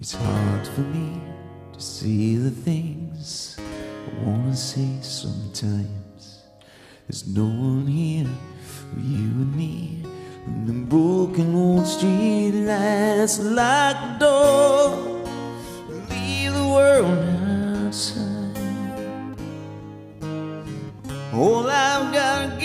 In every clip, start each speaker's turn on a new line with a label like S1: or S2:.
S1: It's hard for me to see the things I wanna see sometimes. There's no one here for you and me. And the broken old street lights like a door. Leave the world outside. All I've gotta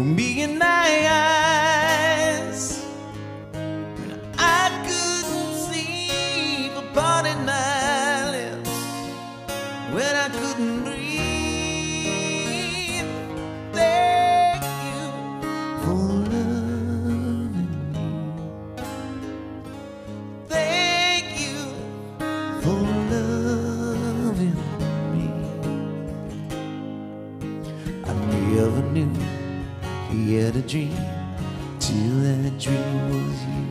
S1: for being my eyes. When I couldn't see for parting my lips, when I couldn't breathe. Thank you for loving me. Thank you for loving me. I never knew he had a dream till that dream was you.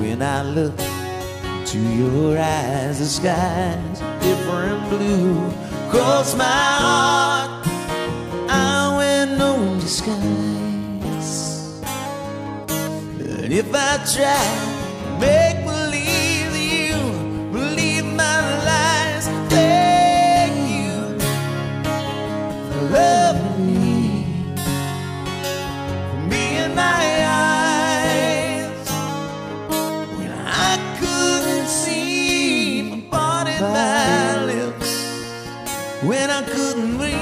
S1: When I look to your eyes, the sky's different blue. Cross my heart, I wear no disguise. And if I try make when I couldn't breathe.